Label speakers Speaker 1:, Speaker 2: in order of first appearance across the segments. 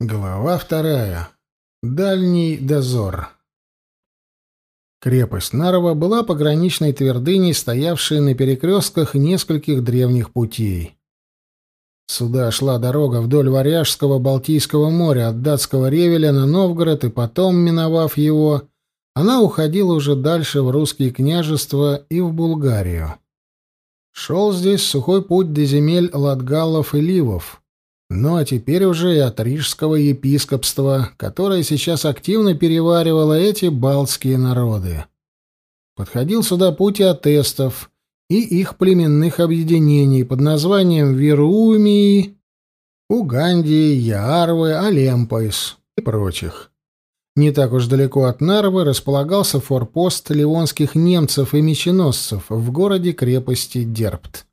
Speaker 1: Глава вторая. Дальний дозор. Крепость Нарва была пограничной твердыней, стоявшей на перекрестках нескольких древних путей. Сюда шла дорога вдоль Варяжского Балтийского моря от датского Ревеля на Новгород, и потом, миновав его, она уходила уже дальше в русские княжества и в Булгарию. Шел здесь сухой путь до земель Латгаллов и Ливов, ну а теперь уже и от рижского епископства, которое сейчас активно переваривало эти балтские народы. Подходил сюда путь и атестов и их племенных объединений под названием Верумии, Угандии, Яарвы, Алемпойс и прочих. Не так уж далеко от Нарвы располагался форпост ливонских немцев и меченосцев в городе-крепости Дерпт.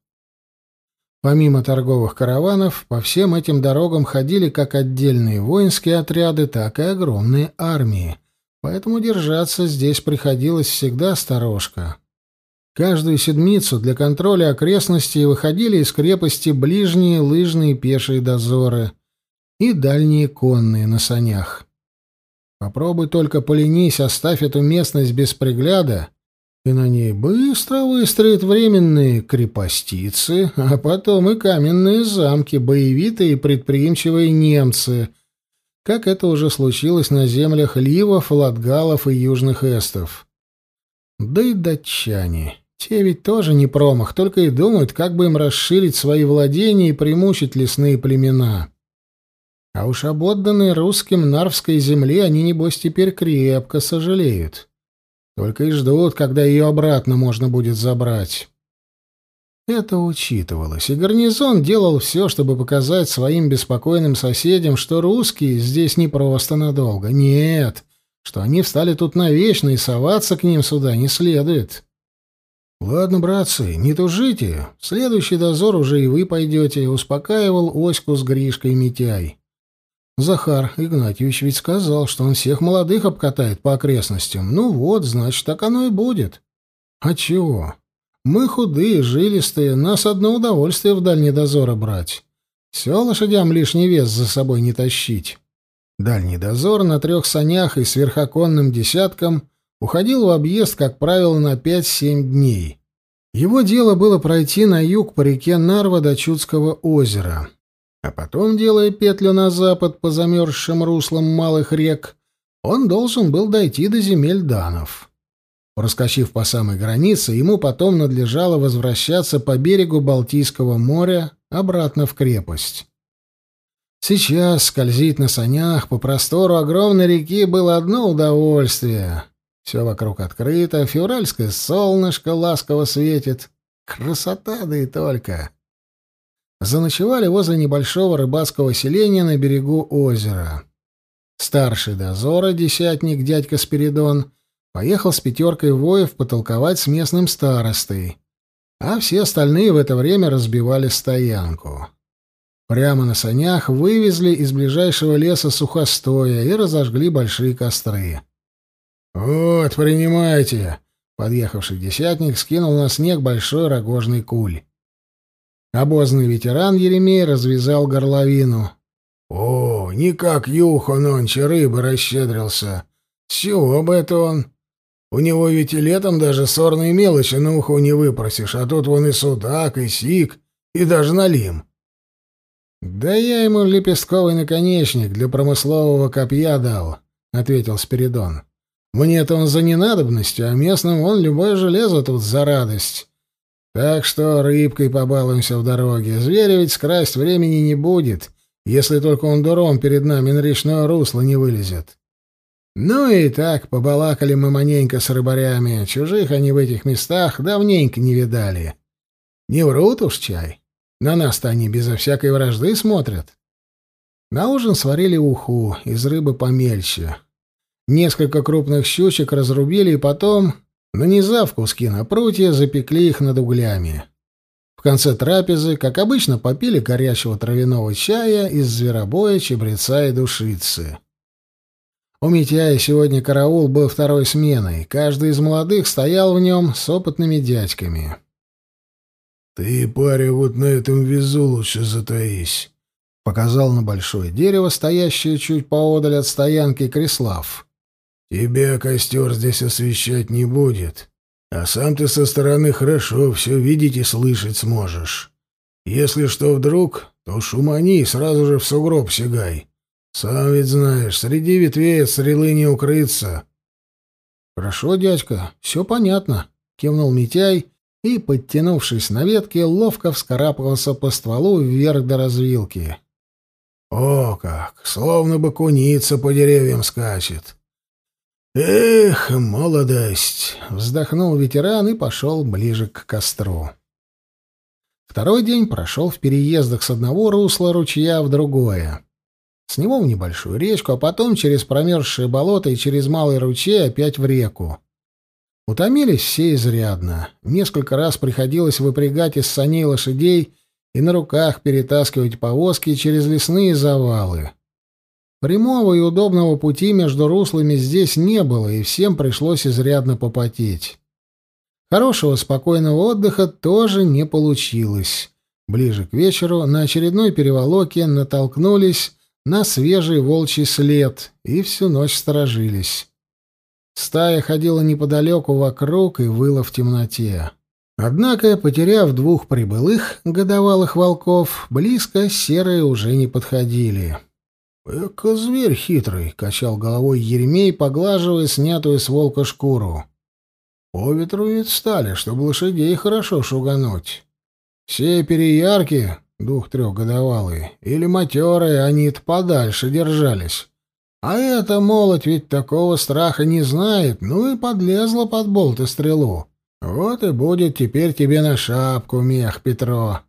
Speaker 1: Помимо торговых караванов, по всем этим дорогам ходили как отдельные воинские отряды, так и огромные армии. Поэтому держаться здесь приходилось всегда осторожно. Каждую седмицу для контроля окрестностей выходили из крепости ближние лыжные пешие дозоры и дальние конные на санях. Попробуй только поленись, оставь эту местность без пригляда, и на ней быстро выстроят временные крепостицы, а потом и каменные замки, боевитые и предприимчивые немцы, как это уже случилось на землях Ливов, Латгалов и Южных Эстов. Да и датчане. Те ведь тоже не промах, только и думают, как бы им расширить свои владения и примучить лесные племена. А уж об отданной русским Нарвской земле они, небось, теперь крепко сожалеют. Только и ждут, когда ее обратно можно будет забрать. Это учитывалось, и гарнизон делал все, чтобы показать своим беспокойным соседям, что русские здесь не просто надолго. Нет, что они встали тут навечно, и соваться к ним сюда не следует. «Ладно, братцы, не тужите. В следующий дозор уже и вы пойдете», — успокаивал Оську с Гришкой Митяй. Захар Игнатьевич ведь сказал, что он всех молодых обкатает по окрестностям. Ну вот, значит, так оно и будет. А чего? Мы худые, жилистые, нас одно удовольствие в дальний дозоры брать. Все лошадям лишний вес за собой не тащить. Дальний дозор на трех санях и с верхоконным десятком уходил в объезд, как правило, на 5-7 дней. Его дело было пройти на юг по реке Нарва до Чудского озера. А потом, делая петлю на запад по замерзшим руслам малых рек, он должен был дойти до земель данов. Проскочив по самой границе, ему потом надлежало возвращаться по берегу Балтийского моря обратно в крепость. Сейчас скользить на санях по простору огромной реки было одно удовольствие. Все вокруг открыто, февральское солнышко ласково светит. Красота, да и только заночевали возле небольшого рыбацкого селения на берегу озера. Старший дозора, десятник дядька Спиридон, поехал с пятеркой воев потолковать с местным старостой, а все остальные в это время разбивали стоянку. Прямо на санях вывезли из ближайшего леса сухостоя и разожгли большие костры. «Вот, принимайте!» Подъехавший десятник скинул на снег большой рогожный куль. Обозный ветеран Еремей развязал горловину. «О, никак Юха нонче рыбы расщедрился. С чего бы это он? У него ведь и летом даже сорные мелочи на уху не выпросишь, а тут вон и судак, и сик, и даже налим». «Да я ему лепестковый наконечник для промыслового копья дал», — ответил Спиридон. «Мне-то он за ненадобностью, а местным он любое железо тут за радость. Так что рыбкой побалуемся в дороге. Зверя ведь скрасть времени не будет, если только он дуром перед нами на речное русло не вылезет. Ну и так побалакали мы маненько с рыбарями. Чужих они в этих местах давненько не видали. Не врут уж чай. На нас-то они безо всякой вражды смотрят. На ужин сварили уху из рыбы помельче. Несколько крупных щучек разрубили и потом Нанизав куски на прутья, запекли их над углями. В конце трапезы, как обычно, попили горячего травяного чая из зверобоя, чебреца и душицы. У Митяя сегодня караул был второй сменой. Каждый из молодых стоял в нем с опытными дядьками.
Speaker 2: «Ты, паря, вот на этом везу лучше затаись.
Speaker 1: Показал на большое дерево, стоящее чуть поодаль от стоянки Крислав.
Speaker 2: «Тебе костер здесь освещать не будет, а сам ты со стороны хорошо все видеть и слышать сможешь. Если что вдруг, то шумани и сразу же в сугроб сигай. Сам ведь знаешь, среди ветвей от стрелы не укрыться».
Speaker 1: «Хорошо, дядька, все понятно», — кивнул Митяй и, подтянувшись на ветке, ловко вскарабкался по стволу вверх до развилки.
Speaker 2: «О как! Словно бы куница по деревьям скачет!» «Эх, молодость!» — вздохнул ветеран и пошел ближе к костру.
Speaker 1: Второй день прошел в переездах с одного русла ручья в другое. С него в небольшую речку, а потом через промерзшее болото и через малый ручей опять в реку. Утомились все изрядно. Несколько раз приходилось выпрягать из саней лошадей и на руках перетаскивать повозки через лесные завалы. Прямого и удобного пути между руслами здесь не было, и всем пришлось изрядно попотеть. Хорошего спокойного отдыха тоже не получилось. Ближе к вечеру на очередной переволоке натолкнулись на свежий волчий след и всю ночь сторожились. Стая ходила неподалеку вокруг и выла в темноте. Однако, потеряв двух прибылых годовалых волков, близко серые уже не подходили.
Speaker 2: «Эка зверь хитрый!» — качал головой Еремей, поглаживая снятую с волка шкуру. «По ветру ведь стали, чтобы лошадей хорошо шугануть. Все переярки двух-трехгодовалые, или матерые, они-то подальше держались. А эта молоть ведь такого страха не знает, ну и подлезла под болт и стрелу. Вот и будет теперь тебе на шапку мех, Петро.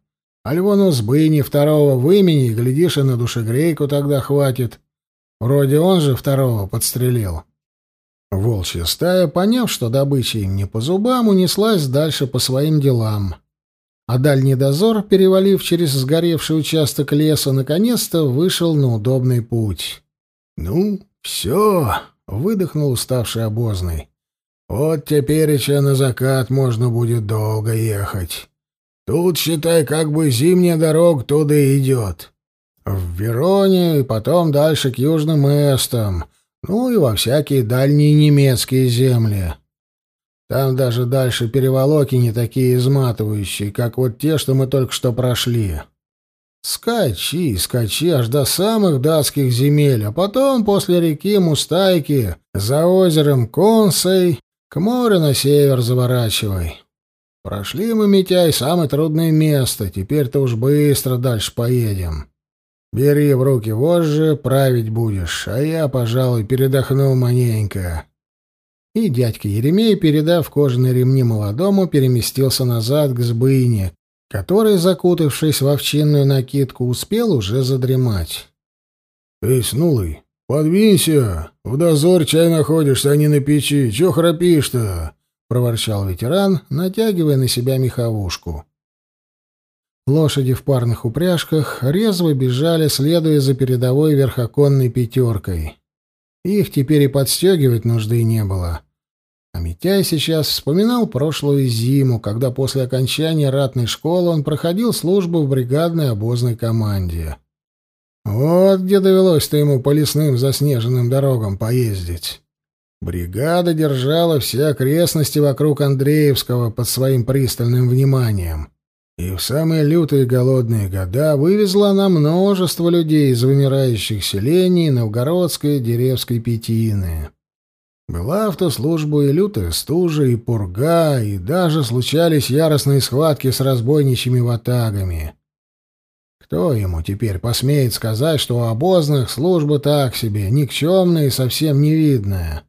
Speaker 2: Альвону сбыни второго вымени, глядишь, и на душегрейку тогда хватит. Вроде он же второго подстрелил. Волчья стая, поняв, что добыча им не по зубам, унеслась дальше по своим делам а дальний дозор, перевалив через сгоревший участок леса, наконец-то вышел на удобный путь. «Ну, все!» — выдохнул уставший обозный. «Вот теперь еще на закат можно будет долго ехать. Тут, считай, как бы зимняя дорога туда идет. В Вероне и потом дальше к южным эстам, ну и во всякие дальние немецкие земли». Там даже дальше переволоки не такие изматывающие, как вот те, что мы только что прошли. Скачи, скачи аж до самых датских земель, а потом после реки Мустайки за озером Консей к морю на север заворачивай. Прошли мы, Митяй, самое трудное место, теперь-то уж быстро дальше поедем. Бери в руки вожжи, править будешь, а я, пожалуй, передохну маненько. И дядька Еремей, передав кожаные ремни молодому, переместился назад к сбыне, который, закутавшись в овчинную накидку, успел уже задремать. — Эй, снулый, подвинься! В дозор чай находишься, а не на печи. Чего храпишь-то? — проворчал ветеран, натягивая на себя меховушку.
Speaker 1: Лошади в парных упряжках резво бежали, следуя за передовой верхоконной пятеркой. Их теперь и подстегивать нужды не было. А Митяй сейчас вспоминал прошлую зиму, когда после окончания ратной школы он проходил службу в бригадной обозной команде. Вот где довелось-то ему по лесным заснеженным дорогам поездить. Бригада держала все окрестности вокруг Андреевского под своим пристальным вниманием. И в самые лютые голодные года вывезла она множество людей из вымирающих селений Новгородской Деревской Петины. Была автослужба и лютая стужа, и пурга, и даже случались яростные схватки с разбойничьими ватагами. Кто ему теперь посмеет сказать, что у обозных служба так себе, никчемная и совсем невидная?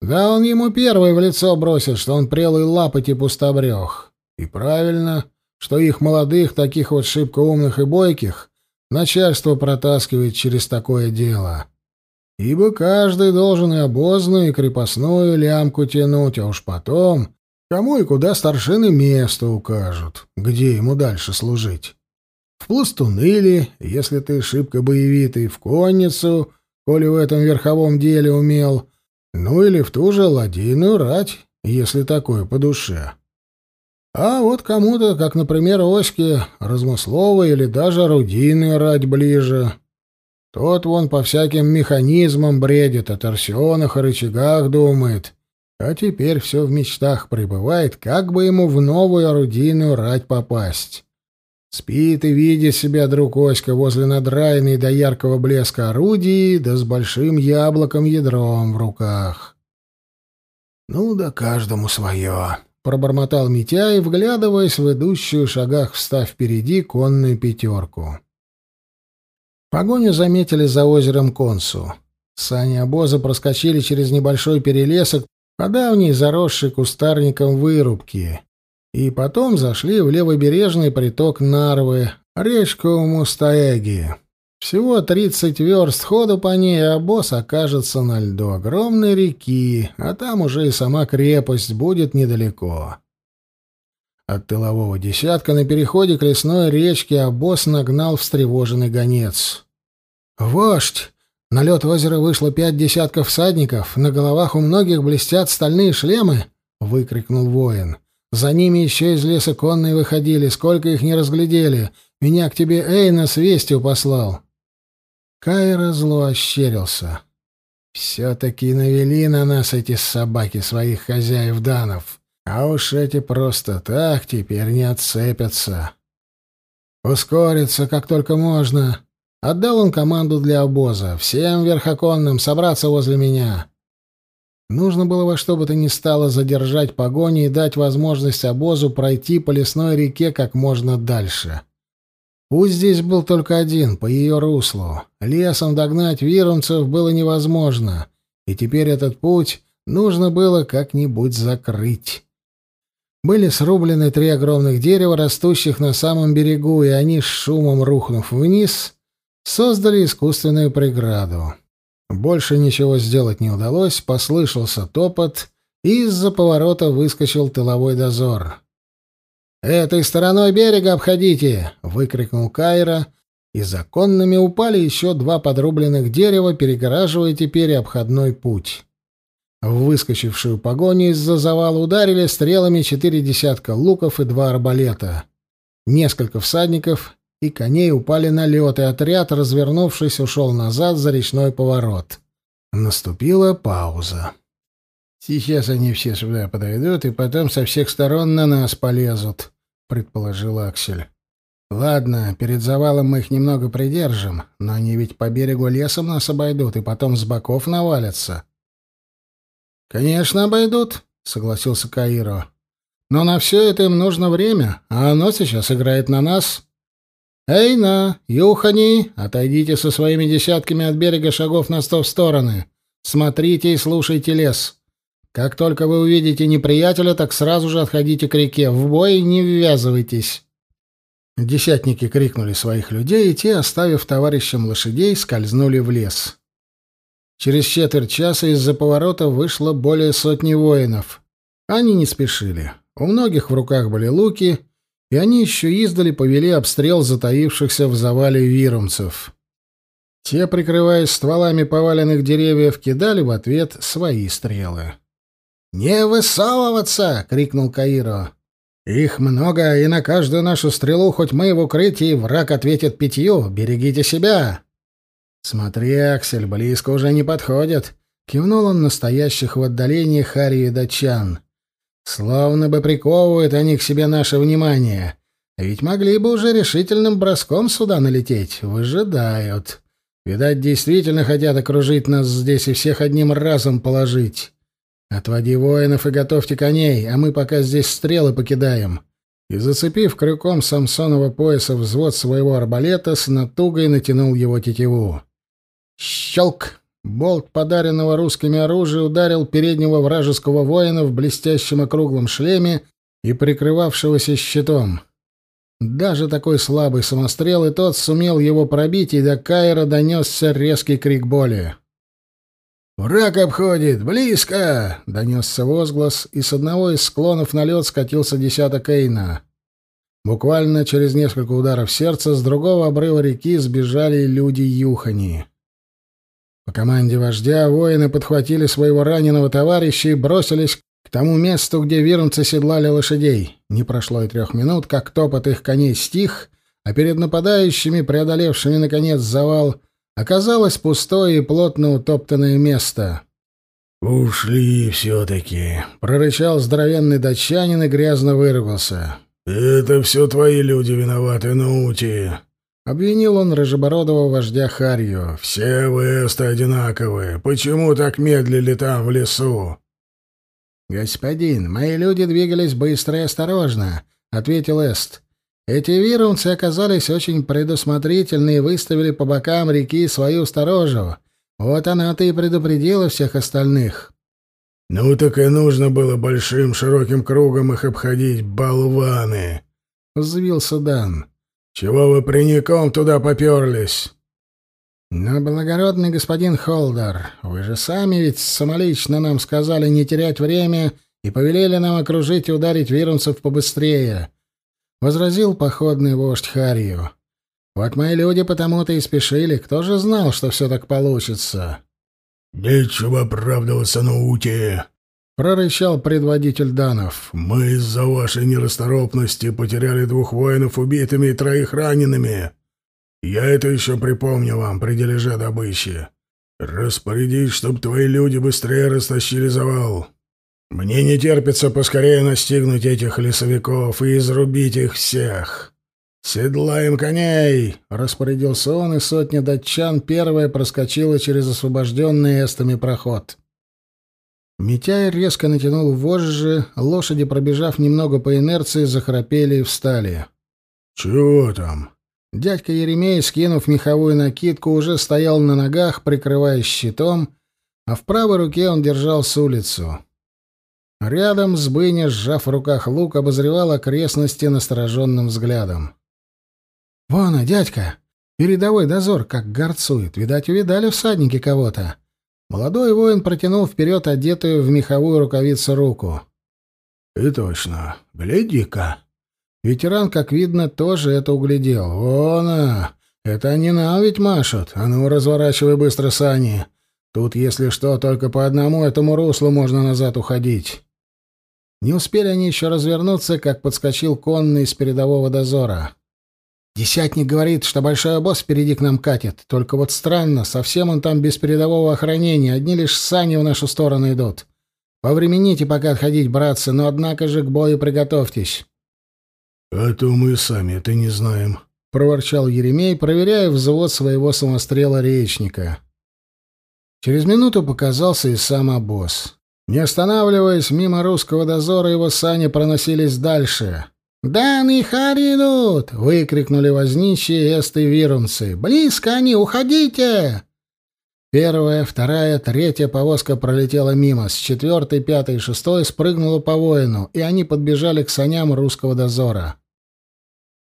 Speaker 1: Да он ему первый в лицо бросит, что он прелый лапоть и пустобрех. И правильно, что их молодых, таких вот шибко умных и бойких, начальство протаскивает через такое дело ибо каждый должен и обозную, и крепостную лямку тянуть, а уж потом кому и куда старшины место укажут, где ему дальше служить. В пластуны ли, если ты шибко боевитый, в конницу, коли в этом верховом деле умел, ну или в ту же ладейную рать, если такое по душе. А вот кому-то, как, например, Оське, размысловый или даже орудийный рать ближе. Тот вон по всяким механизмам бредит, о торсионах и рычагах думает. А теперь все в мечтах пребывает, как бы ему в новую орудийную рать попасть. Спит и видит себя друг Оська возле надраенной до яркого блеска орудий, да с большим яблоком-ядром в руках. «Ну да каждому свое», — пробормотал Митяй, вглядываясь в идущую шагах встав впереди конную пятерку. Погоню заметили за озером Консу. Сани обоза проскочили через небольшой перелесок по давней заросшей кустарником вырубки и потом зашли в левобережный приток Нарвы, речку Мустаэги. Всего тридцать верст ходу по ней, а босс окажется на льду огромной реки, а там уже и сама крепость будет недалеко. От тылового десятка на переходе к лесной речке обоз нагнал встревоженный гонец. «Вождь! На лед озера вышло пять десятков всадников, на головах у многих блестят стальные шлемы!» — выкрикнул воин. За ними еще из леса конные выходили, сколько их не разглядели. Меня к тебе Эйна с вестью послал. Кайра зло ощерился. Все-таки навели на нас эти собаки своих хозяев данов. А уж эти просто так теперь не отцепятся. Ускориться как только можно. Отдал он команду для обоза. Всем верхоконным собраться возле меня. Нужно было во что бы то ни стало задержать погони и дать возможность обозу пройти по лесной реке как можно дальше. Путь здесь был только один, по ее руслу. Лесом догнать вирунцев было невозможно, и теперь этот путь нужно было как-нибудь закрыть. Были срублены три огромных дерева, растущих на самом берегу, и они, с шумом рухнув вниз, создали искусственную преграду. Больше ничего сделать не удалось, послышался топот, и из-за поворота выскочил тыловой дозор. «Этой стороной берега обходите!» — выкрикнул Кайра, и законными упали еще два подрубленных дерева, перегораживая теперь обходной путь. В выскочившую погоню из-за завала ударили стрелами четыре десятка луков и два арбалета. Несколько всадников и коней упали на лед, и отряд, развернувшись, ушел назад за речной поворот. Наступила пауза. «Сейчас они все сюда подойдут, и потом со всех сторон на нас полезут», — предположил Аксель. «Ладно, перед завалом мы их немного придержим, но они ведь по берегу лесом нас обойдут и потом с боков навалятся». «Конечно, обойдут», — согласился Каиро. «Но на все это им нужно время, а оно сейчас играет на нас». «Эйна, Юхани, отойдите со своими десятками от берега шагов на сто в стороны. Смотрите и слушайте лес. Как только вы увидите неприятеля, так сразу же отходите к реке. В бой не ввязывайтесь». Десятники крикнули своих людей, и те, оставив товарищам лошадей, скользнули в лес. Через четверть часа из-за поворота вышло более сотни воинов. Они не спешили. У многих в руках были луки — и они еще издали повели обстрел затаившихся в завале вирумцев. Те, прикрываясь стволами поваленных деревьев, кидали в ответ свои стрелы. «Не высовываться!» — крикнул Каиро. «Их много, и на каждую нашу стрелу, хоть мы в укрытии, враг ответит пятью. Берегите себя!» «Смотри, Аксель, близко уже не подходят!» — кивнул он настоящих в отдалении Харри и датчан. Словно бы приковывают они к себе наше внимание. Ведь могли бы уже решительным броском сюда налететь. Выжидают. Видать, действительно хотят окружить нас здесь и всех одним разом положить. Отводи воинов и готовьте коней, а мы пока здесь стрелы покидаем. И, зацепив крюком Самсонова пояса взвод своего арбалета, с натугой натянул его тетиву. Щелк! Болт подаренного русскими оружия ударил переднего вражеского воина в блестящем округлом шлеме и прикрывавшегося щитом. Даже такой слабый самострел и тот сумел его пробить, и до Кайра донесся резкий крик боли. «Враг обходит! Близко!» — донесся возглас, и с одного из склонов на лед скатился десяток Эйна. Буквально через несколько ударов сердца с другого обрыва реки сбежали люди Юхани. По команде вождя воины подхватили своего раненого товарища и бросились к тому месту, где вирунцы седлали лошадей. Не прошло и трех минут, как топот их коней стих, а перед нападающими, преодолевшими, наконец, завал, оказалось пустое и плотно утоптанное место.
Speaker 2: «Ушли все-таки», —
Speaker 1: прорычал здоровенный датчанин и грязно выругался.
Speaker 2: «Это все твои люди виноваты, Наути», —
Speaker 1: обвинил он рыжебородого вождя Харью.
Speaker 2: «Все вы эсты одинаковые. Почему так медлили там, в лесу?»
Speaker 1: «Господин, мои люди двигались быстро и осторожно», — ответил Эст. «Эти вирунцы оказались очень предусмотрительны и выставили по бокам реки свою сторожу. Вот она-то и предупредила всех остальных».
Speaker 2: «Ну так и нужно было большим широким кругом их обходить, болваны!» — взвился Дан. «Чего вы прямиком туда поперлись?»
Speaker 1: «Но, благородный господин Холдер, вы же сами ведь самолично нам сказали не терять время и повелели нам окружить и ударить вирунцев побыстрее», — возразил походный вождь Харью. «Вот мои люди потому-то и спешили. Кто же знал, что все так получится?»
Speaker 2: «Нечего оправдываться, Наути!» — прорычал предводитель Данов. «Мы из-за вашей нерасторопности потеряли двух воинов убитыми и троих ранеными. Я это еще припомню вам при дележе добычи. Распорядись, чтоб твои люди быстрее растащили завал. Мне не терпится поскорее настигнуть этих лесовиков и изрубить их всех. Седлаем коней!» — распорядился он, и сотня датчан первая проскочила через освобожденный эстами проход.
Speaker 1: Митяй резко натянул вожжи, лошади, пробежав немного по инерции, захрапели и встали.
Speaker 2: «Чего там?»
Speaker 1: Дядька Еремей, скинув меховую накидку, уже стоял на ногах, прикрываясь щитом, а в правой руке он держал с улицу. Рядом с Быня, сжав в руках лук, обозревал окрестности настороженным взглядом. «Вон, дядька! Передовой дозор, как горцует. Видать, увидали всадники кого-то». Молодой воин протянул вперед одетую в меховую рукавицу руку.
Speaker 2: «И точно. Гляди-ка!»
Speaker 1: Ветеран, как видно, тоже это углядел. «Вон, а! Это они нам ведь машут. А ну, разворачивай быстро сани. Тут, если что, только по одному этому руслу можно назад уходить». Не успели они еще развернуться, как подскочил конный из передового дозора. «Десятник говорит, что большой обоз впереди к нам катит. Только вот странно, совсем он там без передового охранения, одни лишь сани в нашу сторону идут. Повремените пока отходить, братцы, но однако же к бою приготовьтесь».
Speaker 2: «А то мы сами это не знаем», —
Speaker 1: проворчал Еремей, проверяя взвод своего самострела речника. Через минуту показался и сам обоз. Не останавливаясь, мимо русского дозора его сани проносились дальше. «Дан и идут!» — выкрикнули возничие эсты вирунцы. «Близко они! Уходите!» Первая, вторая, третья повозка пролетела мимо, с четвертой, пятой и шестой спрыгнула по воину, и они подбежали к саням русского дозора.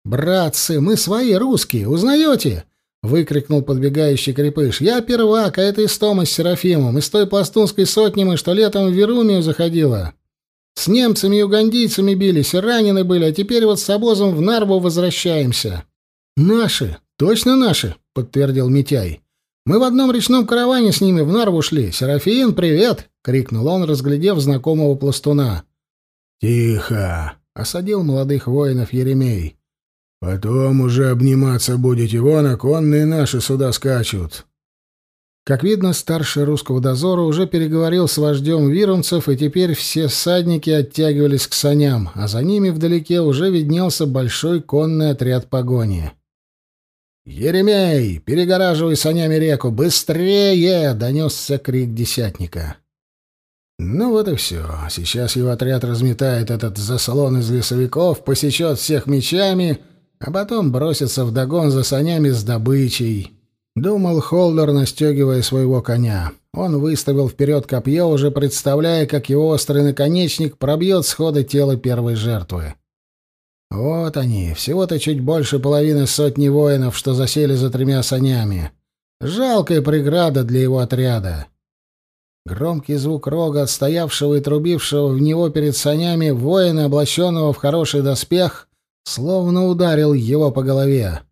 Speaker 1: «Братцы, мы свои, русские, узнаете?» — выкрикнул подбегающий крепыш. «Я первак, а это Истома с Серафимом, из той пластунской сотни мы, что летом в Верумию заходила. С немцами и угандийцами бились, ранены были, а теперь вот с обозом в Нарву возвращаемся». «Наши, точно наши», — подтвердил Митяй. Мы в одном речном караване с ними в Нарву шли. Серафин, привет!» — крикнул он, разглядев знакомого пластуна.
Speaker 2: «Тихо!»
Speaker 1: — осадил молодых воинов Еремей.
Speaker 2: «Потом уже обниматься будете, вон оконные наши сюда скачут».
Speaker 1: Как видно, старший русского дозора уже переговорил с вождем вирунцев, и теперь все всадники оттягивались к саням, а за ними вдалеке уже виднелся большой конный отряд погони. «Еремей, перегораживай санями реку! Быстрее!» — донесся крик десятника. Ну вот и все. Сейчас его отряд разметает этот заслон из лесовиков, посечет всех мечами, а потом бросится вдогон за санями с добычей. Думал Холдер, настегивая своего коня. Он выставил вперед копье, уже представляя, как его острый наконечник пробьет схода тела первой жертвы. Вот они, всего-то чуть больше половины сотни воинов, что засели за тремя санями. Жалкая преграда для его отряда. Громкий звук рога, отстоявшего и трубившего в него перед санями воина, облаченного в хороший доспех, словно ударил его по голове.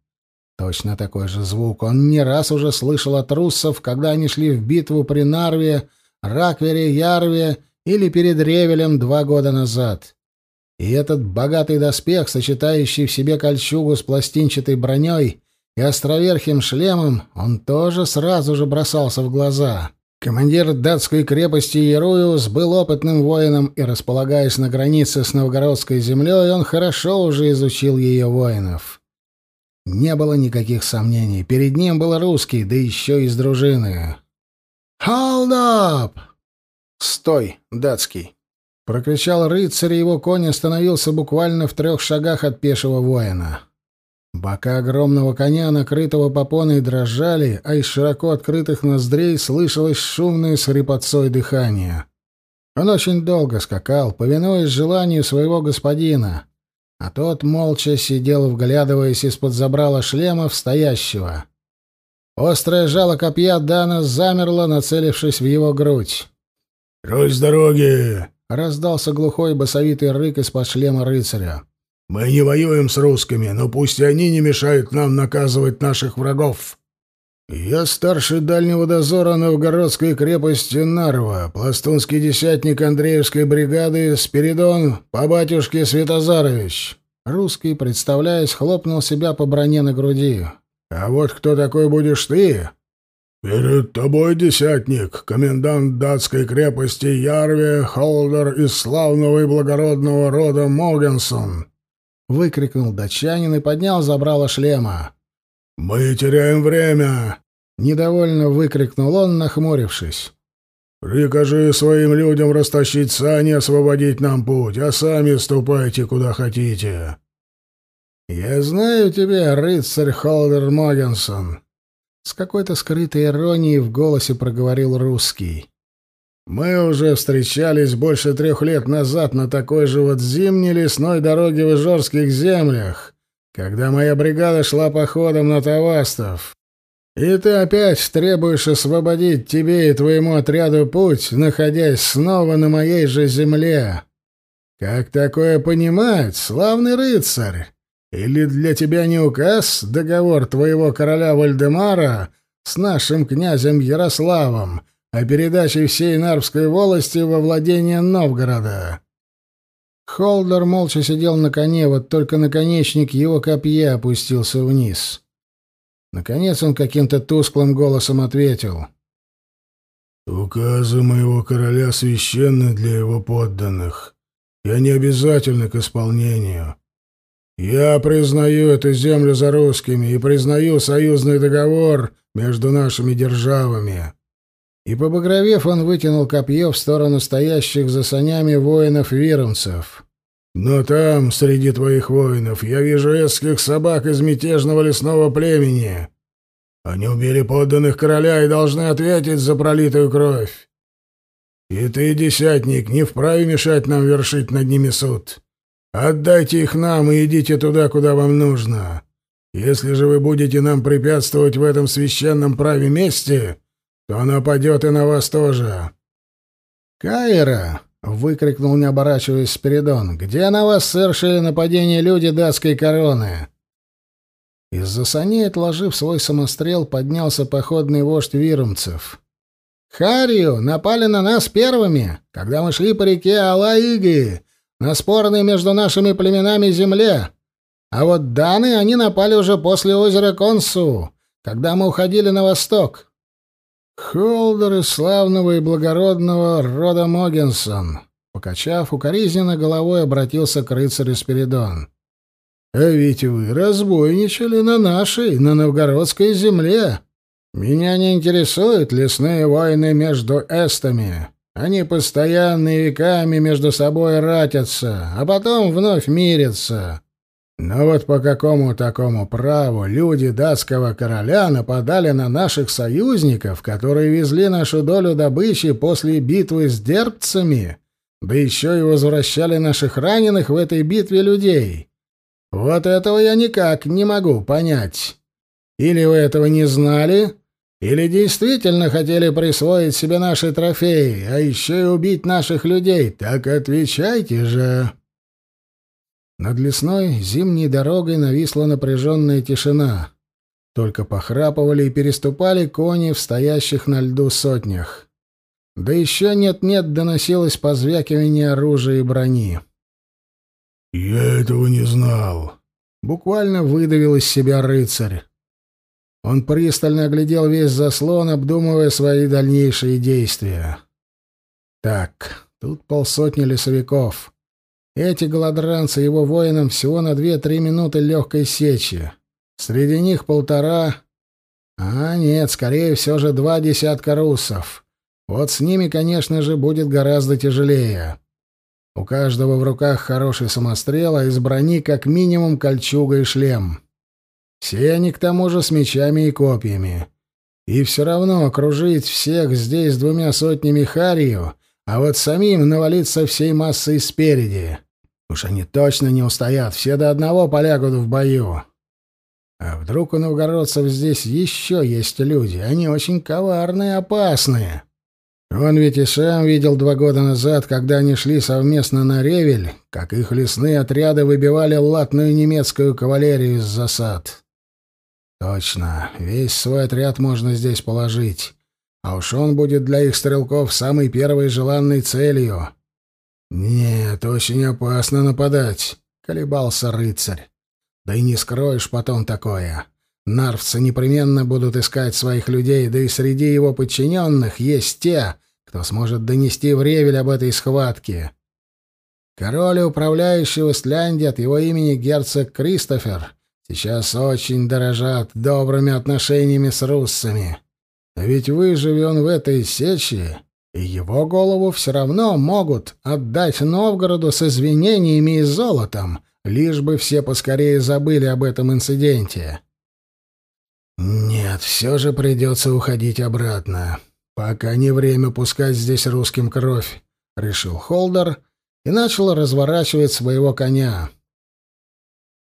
Speaker 1: Точно такой же звук он не раз уже слышал от руссов, когда они шли в битву при Нарве, Раквере, Ярве или перед Ревелем два года назад. И этот богатый доспех, сочетающий в себе кольчугу с пластинчатой броней и островерхим шлемом, он тоже сразу же бросался в глаза. Командир датской крепости Яруиус был опытным воином, и, располагаясь на границе с новгородской землей, он хорошо уже изучил ее воинов. Не было никаких сомнений. Перед ним был русский, да еще из дружины. «Hold up!» «Стой, датский!» — прокричал рыцарь, и его конь остановился буквально в трех шагах от пешего воина. Бока огромного коня, накрытого попоной, дрожали, а из широко открытых ноздрей слышалось шумное с хрипотцой дыхание. Он очень долго скакал, повинуясь желанию своего господина, а тот молча сидел, вглядываясь из-под забрала шлема в стоящего. Острое жало копья Дана замерло, нацелившись в его грудь.
Speaker 2: «Русь с дороги!»
Speaker 1: — раздался глухой басовитый рык из-под шлема рыцаря.
Speaker 2: «Мы не воюем с русскими, но пусть и они не мешают нам наказывать наших врагов».
Speaker 1: «Я старший дальнего дозора новгородской крепости Нарва, пластунский десятник Андреевской бригады Спиридон по батюшке Святозарович». Русский, представляясь, хлопнул себя по броне на груди. «А вот кто такой будешь ты?»
Speaker 2: «Перед тобой, десятник, комендант датской крепости Ярве, Холдер из славного и благородного рода Могенсон!»
Speaker 1: — выкрикнул датчанин и поднял забрало шлема.
Speaker 2: «Мы теряем время!»
Speaker 1: — недовольно выкрикнул он, нахмурившись.
Speaker 2: «Прикажи своим людям растащить сани освободить нам путь, а сами ступайте куда хотите».
Speaker 1: «Я знаю тебя, рыцарь Холдер Могенсон», с какой-то скрытой иронией в голосе проговорил русский. «Мы уже встречались больше трех лет назад на такой же вот зимней лесной дороге в Ижорских землях, когда моя бригада шла походом на Тавастов. И ты опять требуешь освободить тебе и твоему отряду путь, находясь снова на моей же земле. Как такое понимать, славный рыцарь?» Или для тебя не указ договор твоего короля Вальдемара с нашим князем Ярославом о передаче всей Нарвской волости во владение Новгорода?» Холдер молча сидел на коне, вот только наконечник его копья опустился вниз. Наконец он каким-то тусклым голосом ответил.
Speaker 2: «Указы моего короля священны для его подданных, и они обязательны к исполнению. Я признаю эту землю за русскими и признаю союзный договор между нашими державами.
Speaker 1: И побагровев, он вытянул копье в сторону стоящих за санями воинов-виромцев.
Speaker 2: «Но там, среди твоих воинов, я вижу эских собак из мятежного лесного племени. Они убили подданных короля и должны ответить за пролитую кровь. И ты, десятник, не вправе мешать нам вершить над ними суд. Отдайте их нам и идите туда, куда вам нужно. Если же вы будете нам препятствовать в этом священном праве мести, то оно падет и на вас тоже».
Speaker 1: «Кайра!» — выкрикнул, не оборачиваясь Спиридон. «Где на вас совершили нападение люди датской короны?» Из-за саней, отложив свой самострел, поднялся походный вождь вирумцев. «Харию напали на нас первыми, когда мы шли по реке Алаиги, на спорной между нашими племенами земле. А вот даны они напали уже после озера Консу, когда мы уходили на восток. Холдер из славного и благородного рода Могенсон, покачав укоризненно головой, обратился к рыцарю Спиридон. «А ведь вы разбойничали на нашей, на новгородской земле. Меня не интересуют лесные войны между эстами. Они постоянно и веками между собой ратятся, а потом вновь мирятся. Но вот по какому такому праву люди датского короля нападали на наших союзников, которые везли нашу долю добычи после битвы с дербцами, да еще и возвращали наших раненых в этой битве людей? Вот этого я никак не могу понять. Или вы этого не знали, или действительно хотели присвоить себе наши трофеи, а еще и убить наших людей? Так отвечайте же!» Над лесной зимней дорогой нависла напряженная тишина. Только похрапывали и переступали кони в стоящих на льду сотнях. Да еще нет-нет доносилось позвякивание оружия и брони.
Speaker 2: «Я этого не знал», —
Speaker 1: буквально выдавил из себя рыцарь. Он пристально оглядел весь заслон, обдумывая свои дальнейшие действия. «Так, тут полсотни лесовиков. Эти голодранцы его воинам всего на две-три минуты легкой сечи. Среди них полтора... А нет, скорее все же два десятка руссов. Вот с ними, конечно же, будет гораздо тяжелее. У каждого в руках хороший самострел, а из брони как минимум кольчуга и шлем. Все они к тому же с мечами и копьями. И все равно окружить всех здесь двумя сотнями харью, а вот самим навалиться всей массой спереди. Уж они точно не устоят, все до одного полягут в бою. А вдруг у новгородцев здесь еще есть люди? Они очень коварные опасные. Он ведь и сам видел два года назад, когда они шли совместно на Ревель, как их лесные отряды выбивали латную немецкую кавалерию из засад. Точно, весь свой отряд можно здесь положить. А уж он будет для их стрелков самой первой желанной целью. Нет, очень опасно нападать, колебался рыцарь. Да и не скроешь потом такое. Нарвцы непременно будут искать своих людей, да и среди его подчиненных есть те, кто сможет донести в Ревель об этой схватке. Король, управляющий в Исляндии от его имени герцог Кристофер, сейчас очень дорожат добрыми отношениями с руссами. А ведь выживи он в этой сече, и его голову все равно могут отдать Новгороду с извинениями и золотом, лишь бы все поскорее забыли об этом инциденте. Нет, все же придется уходить обратно. Пока не время пускать здесь русским кровь, решил Холдер и начал разворачивать своего коня.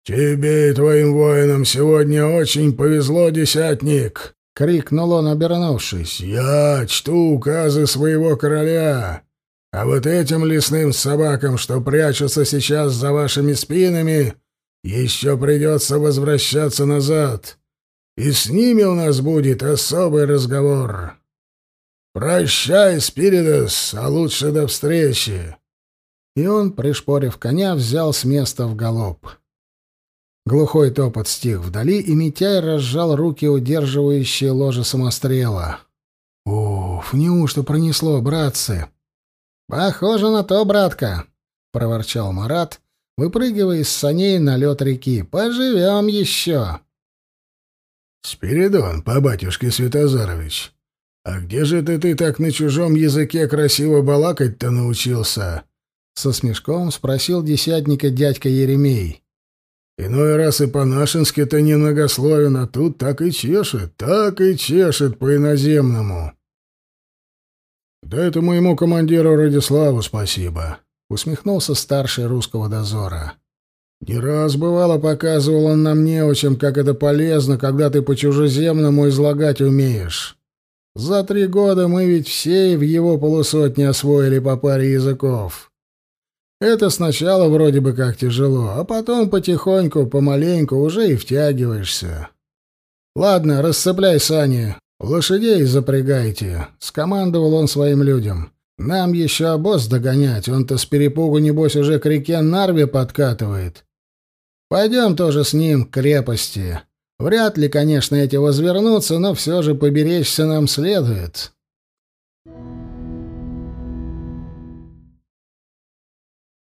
Speaker 2: Тебе и твоим воинам сегодня очень повезло, десятник, крикнул он, обернувшись. Я чту указы своего короля. А вот этим лесным собакам, что прячутся сейчас за вашими спинами, еще придется возвращаться назад и с ними у нас будет особый разговор. Прощай, Спиридос, а лучше до встречи.
Speaker 1: И он, пришпорив коня, взял с места в галоп. Глухой топот стих вдали, и Митяй разжал руки, удерживающие ложе самострела. «Уф, неужто пронесло, братцы?» «Похоже на то, братка», — проворчал Марат, выпрыгивая из саней на лед реки. «Поживем еще».
Speaker 2: «Спиридон, по батюшке Святозарович, а где же ты, ты так на чужом языке красиво балакать-то научился?»
Speaker 1: Со смешком спросил десятника дядька Еремей.
Speaker 2: «Иной раз и по-нашенски-то немногословен, а тут так и чешет, так и чешет по-иноземному». «Да это моему командиру Радиславу спасибо», — усмехнулся старший русского дозора. Не раз бывало показывал он нам неучим, как это полезно, когда ты по-чужеземному излагать умеешь. За три года мы ведь все в его полусотне освоили по паре языков. Это сначала вроде бы как тяжело, а потом потихоньку, помаленьку уже и втягиваешься. Ладно, расцепляй сани, лошадей запрягайте, — скомандовал он своим людям. Нам еще обоз догонять, он-то с перепугу, небось, уже к реке Нарве подкатывает. Пойдем тоже с ним к крепости. Вряд ли, конечно, эти возвернутся, но все же поберечься нам следует. Thank you.